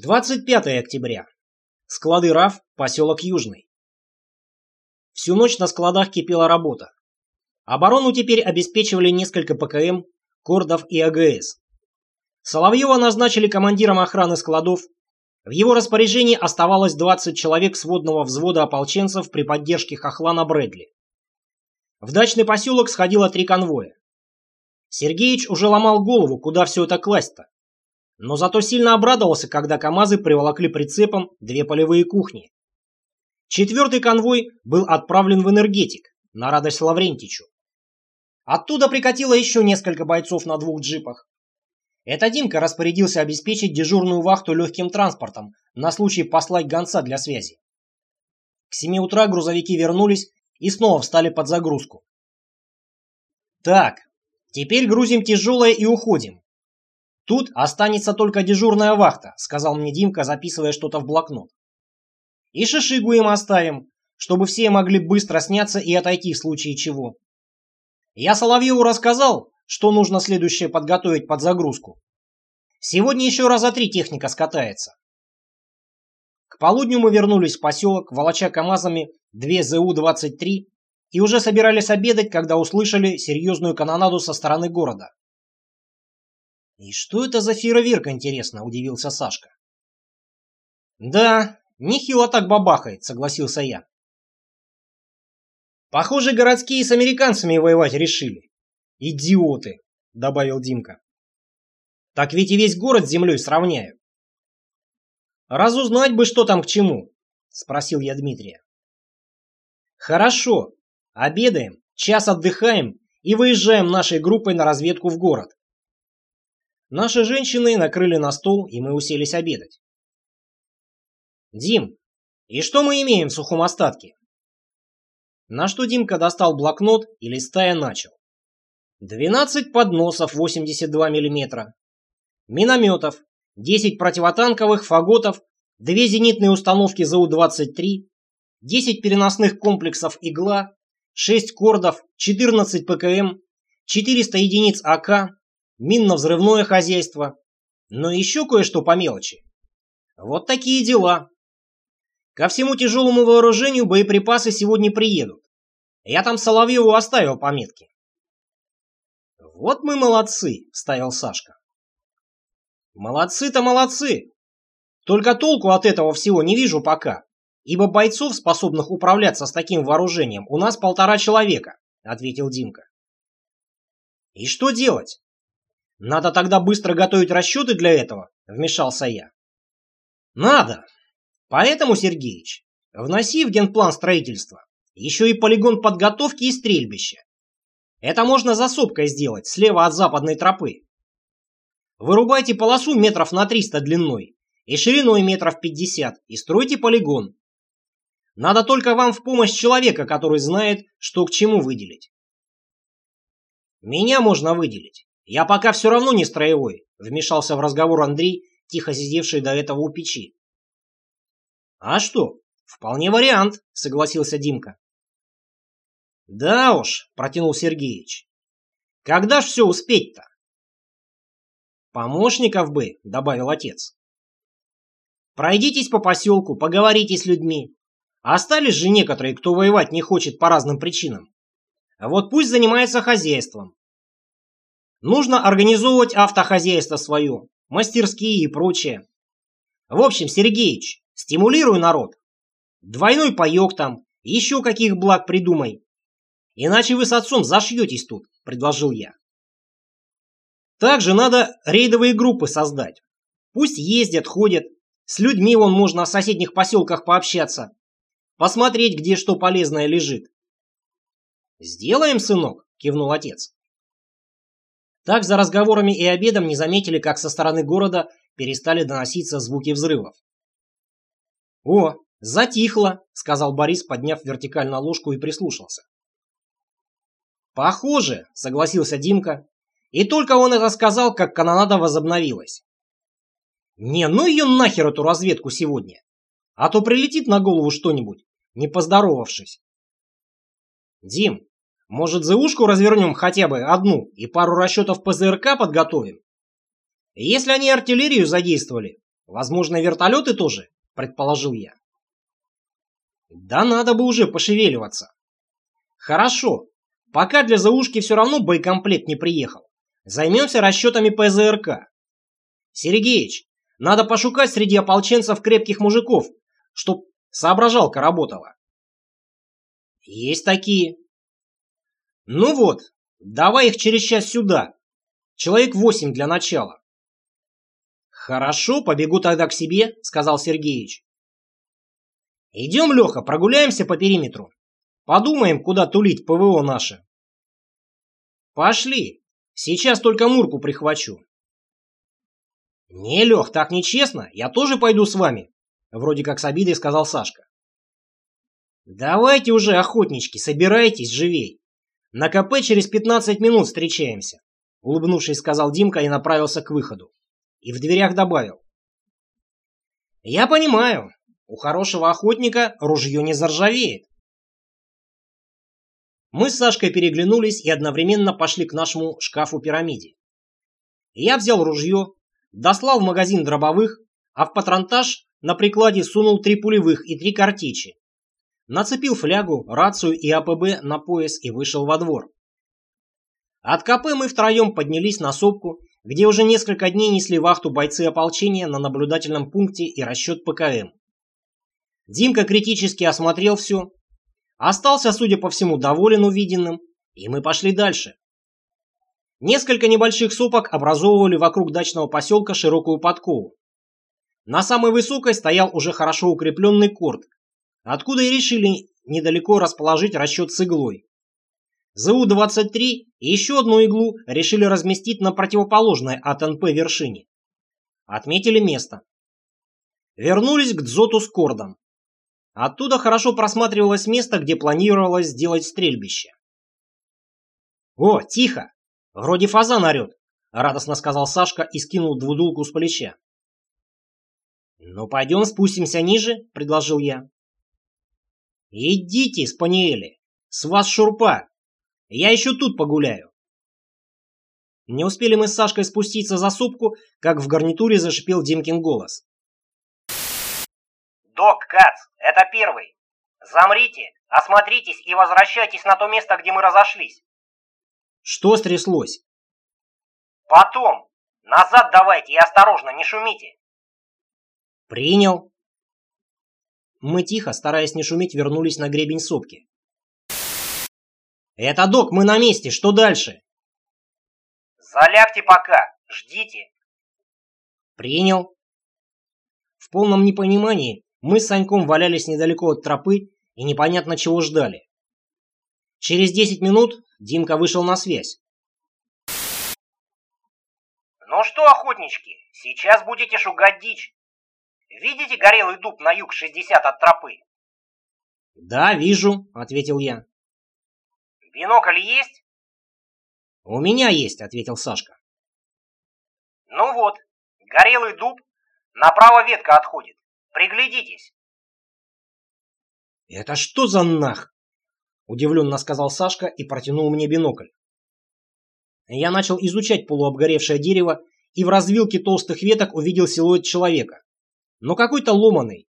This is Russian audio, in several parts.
25 октября. Склады РАФ, поселок Южный. Всю ночь на складах кипела работа. Оборону теперь обеспечивали несколько ПКМ, Кордов и АГС. Соловьева назначили командиром охраны складов. В его распоряжении оставалось 20 человек сводного взвода ополченцев при поддержке Хохлана Брэдли. В дачный поселок сходило три конвоя. Сергеич уже ломал голову, куда все это класть-то но зато сильно обрадовался, когда КАМАЗы приволокли прицепом две полевые кухни. Четвертый конвой был отправлен в энергетик, на радость Лаврентичу. Оттуда прикатило еще несколько бойцов на двух джипах. Это Димка распорядился обеспечить дежурную вахту легким транспортом на случай послать гонца для связи. К 7 утра грузовики вернулись и снова встали под загрузку. Так, теперь грузим тяжелое и уходим. «Тут останется только дежурная вахта», — сказал мне Димка, записывая что-то в блокнот. «И шишигу им оставим, чтобы все могли быстро сняться и отойти в случае чего. Я Соловьеву рассказал, что нужно следующее подготовить под загрузку. Сегодня еще раза три техника скатается». К полудню мы вернулись в поселок, волоча КАМАЗами 2 ЗУ-23 и уже собирались обедать, когда услышали серьезную канонаду со стороны города. «И что это за фейерверк, интересно?» – удивился Сашка. «Да, нехило так бабахает», – согласился я. «Похоже, городские с американцами воевать решили. Идиоты», – добавил Димка. «Так ведь и весь город с землей сравняют». «Разузнать бы, что там к чему», – спросил я Дмитрия. «Хорошо. Обедаем, час отдыхаем и выезжаем нашей группой на разведку в город. Наши женщины накрыли на стол, и мы уселись обедать. «Дим, и что мы имеем в сухом остатке?» На что Димка достал блокнот и листая начал. 12 подносов 82 мм, минометов, 10 противотанковых фаготов, 2 зенитные установки ЗУ-23, 10 переносных комплексов «Игла», 6 кордов, 14 ПКМ, 400 единиц АК, минно-взрывное хозяйство, но еще кое-что по мелочи. Вот такие дела. Ко всему тяжелому вооружению боеприпасы сегодня приедут. Я там Соловьеву оставил пометки. «Вот мы молодцы», — ставил Сашка. «Молодцы-то молодцы. Только толку от этого всего не вижу пока, ибо бойцов, способных управляться с таким вооружением, у нас полтора человека», — ответил Димка. «И что делать? Надо тогда быстро готовить расчеты для этого, вмешался я. Надо. Поэтому, Сергеич, вноси в генплан строительства еще и полигон подготовки и стрельбища. Это можно за сопкой сделать, слева от западной тропы. Вырубайте полосу метров на 300 длиной и шириной метров 50 и стройте полигон. Надо только вам в помощь человека, который знает, что к чему выделить. Меня можно выделить. «Я пока все равно не строевой», — вмешался в разговор Андрей, тихо сидевший до этого у печи. «А что, вполне вариант», — согласился Димка. «Да уж», — протянул Сергеич. «Когда ж все успеть-то?» «Помощников бы», — добавил отец. «Пройдитесь по поселку, поговорите с людьми. Остались же некоторые, кто воевать не хочет по разным причинам. Вот пусть занимается хозяйством. Нужно организовывать автохозяйство свое, мастерские и прочее. В общем, Сергеич, стимулируй народ. Двойной паек там, еще каких благ придумай. Иначе вы с отцом зашьетесь тут, предложил я. Также надо рейдовые группы создать. Пусть ездят, ходят. С людьми вон можно в соседних поселках пообщаться. Посмотреть, где что полезное лежит. «Сделаем, сынок», — кивнул отец. Так за разговорами и обедом не заметили, как со стороны города перестали доноситься звуки взрывов. «О, затихло», — сказал Борис, подняв вертикально ложку и прислушался. «Похоже», — согласился Димка. И только он это сказал, как канонада возобновилась. «Не, ну ее нахер эту разведку сегодня! А то прилетит на голову что-нибудь, не поздоровавшись». «Дим, может, ЗУшку развернем хотя бы одну и пару расчетов ПЗРК подготовим? Если они артиллерию задействовали, Возможно, вертолеты тоже, предположил я. Да надо бы уже пошевеливаться. Хорошо, пока для заушки все равно боекомплект не приехал. Займемся расчетами ПЗРК. Сергеич, надо пошукать среди ополченцев крепких мужиков, чтоб соображалка работала. Есть такие. Ну вот, давай их через час сюда. Человек восемь для начала. Хорошо, побегу тогда к себе, сказал Сергеич. Идем, Леха, прогуляемся по периметру. Подумаем, куда тулить ПВО наше. Пошли. Сейчас только Мурку прихвачу. Не, Лех, так нечестно. Я тоже пойду с вами. Вроде как с обидой сказал Сашка. Давайте уже, охотнички, собирайтесь живей. На КП через 15 минут встречаемся. Улыбнувшись, сказал Димка и направился к выходу. И в дверях добавил. Я понимаю, у хорошего охотника ружье не заржавеет. Мы с Сашкой переглянулись и одновременно пошли к нашему шкафу-пирамиде. Я взял ружье, дослал в магазин дробовых, а в патронтаж на прикладе сунул три пулевых и три картечи. Нацепил флягу, рацию и АПБ на пояс и вышел во двор. От КП мы втроем поднялись на сопку, где уже несколько дней несли вахту бойцы ополчения на наблюдательном пункте и расчет ПКМ. Димка критически осмотрел все, остался, судя по всему, доволен увиденным, и мы пошли дальше. Несколько небольших сопок образовывали вокруг дачного поселка широкую подкову. На самой высокой стоял уже хорошо укрепленный корт, откуда и решили недалеко расположить расчет с иглой. ЗУ-23 и еще одну иглу решили разместить на противоположной от НП вершине. Отметили место. Вернулись к дзоту с кордом. Оттуда хорошо просматривалось место, где планировалось сделать стрельбище. «О, тихо! Вроде фазан орет!» — радостно сказал Сашка и скинул двудулку с плеча. «Ну, пойдем спустимся ниже», — предложил я. «Идите, Спаниели, с вас шурпа. Я еще тут погуляю». Не успели мы с Сашкой спуститься за супку, как в гарнитуре зашипел Димкин голос. «Док, Кац, это первый. Замрите, осмотритесь и возвращайтесь на то место, где мы разошлись». «Что стряслось?» «Потом. Назад давайте и осторожно, не шумите». «Принял». Мы тихо, стараясь не шуметь, вернулись на гребень сопки. «Это док, мы на месте, что дальше?» «Залягте пока, ждите». «Принял». В полном непонимании мы с Саньком валялись недалеко от тропы и непонятно чего ждали. Через 10 минут Димка вышел на связь. «Ну что, охотнички, сейчас будете шугать дичь. Видите горелый дуб на юг 60 от тропы? Да, вижу, ответил я. Бинокль есть? У меня есть, ответил Сашка. Ну вот, горелый дуб, направо ветка отходит. Приглядитесь. Это что за нах? Удивленно сказал Сашка и протянул мне бинокль. Я начал изучать полуобгоревшее дерево и в развилке толстых веток увидел силуэт человека но какой-то ломаный.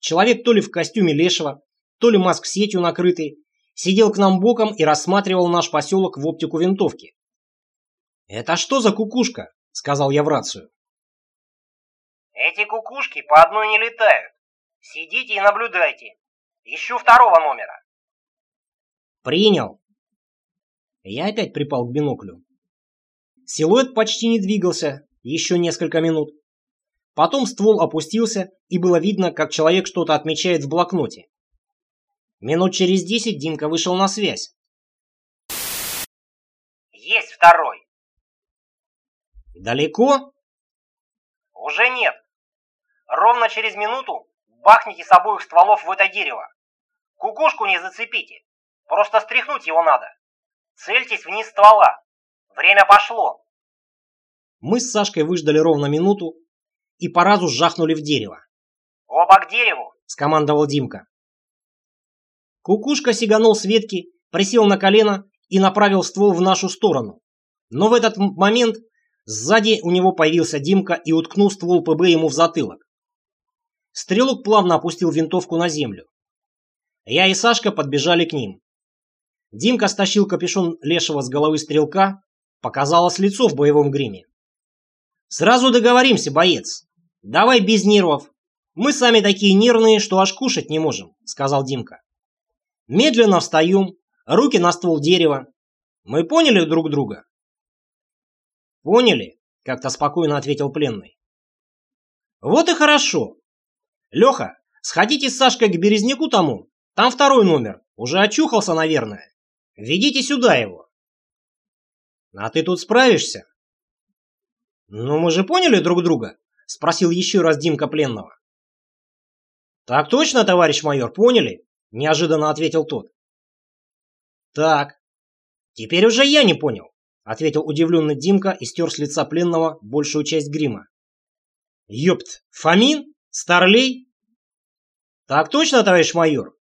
Человек то ли в костюме лешего, то ли маск сетью накрытый, сидел к нам боком и рассматривал наш поселок в оптику винтовки. «Это что за кукушка?» — сказал я в рацию. «Эти кукушки по одной не летают. Сидите и наблюдайте. Ищу второго номера». «Принял». Я опять припал к биноклю. Силуэт почти не двигался еще несколько минут. Потом ствол опустился, и было видно, как человек что-то отмечает в блокноте. Минут через десять Димка вышел на связь. Есть второй. Далеко? Уже нет. Ровно через минуту бахните с обоих стволов в это дерево. Кукушку не зацепите. Просто стряхнуть его надо. Цельтесь вниз ствола. Время пошло. Мы с Сашкой выждали ровно минуту, и по разу жахнули в дерево. «Оба к дереву!» – скомандовал Димка. Кукушка сиганул с ветки, присел на колено и направил ствол в нашу сторону. Но в этот момент Сзади у него появился Димка и уткнул ствол ПБ ему в затылок. Стрелок плавно опустил винтовку на землю. Я и Сашка подбежали к ним. Димка стащил капюшон лешего с головы стрелка, показалось лицо в боевом гриме. «Сразу договоримся, боец. Давай без нервов. Мы сами такие нервные, что аж кушать не можем», — сказал Димка. «Медленно встаем, руки на ствол дерева. Мы поняли друг друга?» «Поняли», — как-то спокойно ответил пленный. «Вот и хорошо. Леха, сходите с Сашкой к Березняку тому, там второй номер, уже очухался, наверное. Ведите сюда его». «А ты тут справишься?» «Ну мы же поняли друг друга?» — спросил еще раз Димка пленного. «Так точно, товарищ майор, поняли?» — неожиданно ответил тот. «Так, теперь уже я не понял», — ответил удивленный Димка и стер с лица пленного большую часть грима. «Ёпт, Фомин? Старлей?» «Так точно, товарищ майор,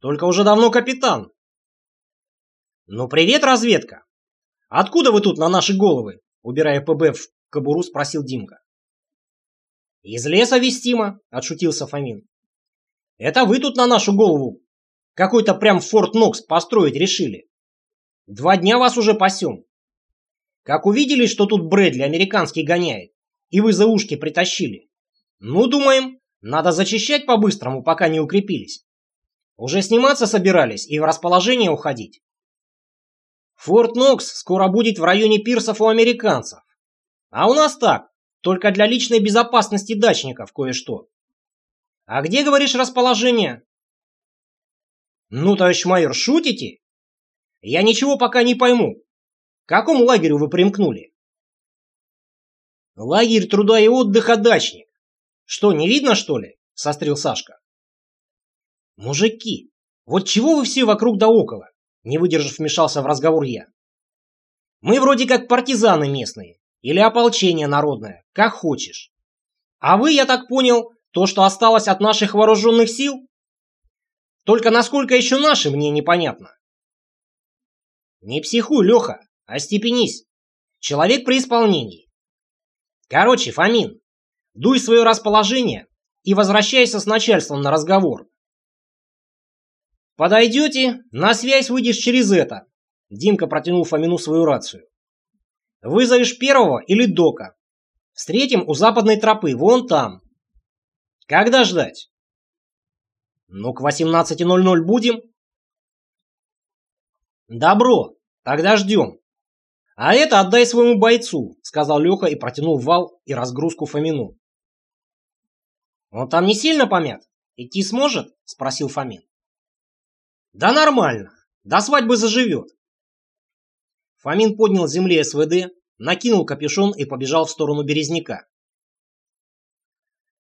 только уже давно капитан». «Ну привет, разведка! Откуда вы тут на наши головы?» Убирая ПБ в кобуру, спросил Димка. «Из леса вестимо», — отшутился Фомин. «Это вы тут на нашу голову какой-то прям Форт Нокс построить решили. Два дня вас уже пасем. Как увидели, что тут Брэдли американский гоняет, и вы за ушки притащили. Ну, думаем, надо зачищать по-быстрому, пока не укрепились. Уже сниматься собирались и в расположение уходить. Форт Нокс скоро будет в районе пирсов у американцев. А у нас так, только для личной безопасности дачников кое-что. А где, говоришь, расположение? Ну, товарищ майор, шутите? Я ничего пока не пойму. К какому лагерю вы примкнули? Лагерь труда и отдыха дачник. Что, не видно, что ли? Сострил Сашка. Мужики, вот чего вы все вокруг да около? Не выдержав, вмешался в разговор я. Мы вроде как партизаны местные. Или ополчение народное, как хочешь. А вы, я так понял, то, что осталось от наших вооруженных сил? Только насколько еще наши, мне непонятно. Не психуй, Леха, остепенись. Человек при исполнении. Короче, Фомин, дуй свое расположение и возвращайся с начальством на разговор. Подойдете, на связь выйдешь через это. Димка протянул Фомину свою рацию. Вызовешь первого или дока. Встретим у западной тропы, вон там. Когда ждать? Ну, к 18.00 будем. Добро, тогда ждем. А это отдай своему бойцу, сказал Леха и протянул вал и разгрузку Фомину. Он там не сильно помят? Идти сможет? Спросил Фомин. Да нормально, до свадьбы заживет. Фомин поднял с земли СВД, накинул капюшон и побежал в сторону Березняка.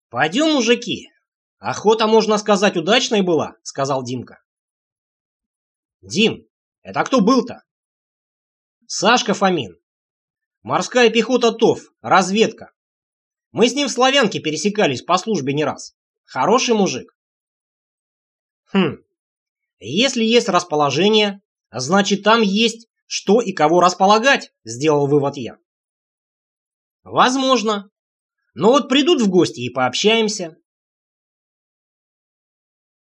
«Пойдем, мужики. Охота, можно сказать, удачной была», — сказал Димка. «Дим, это кто был-то?» «Сашка Фомин. Морская пехота ТОВ, разведка. Мы с ним в Славянке пересекались по службе не раз. Хороший мужик». «Хм, если есть расположение, значит там есть что и кого располагать, сделал вывод я. Возможно. Но вот придут в гости и пообщаемся.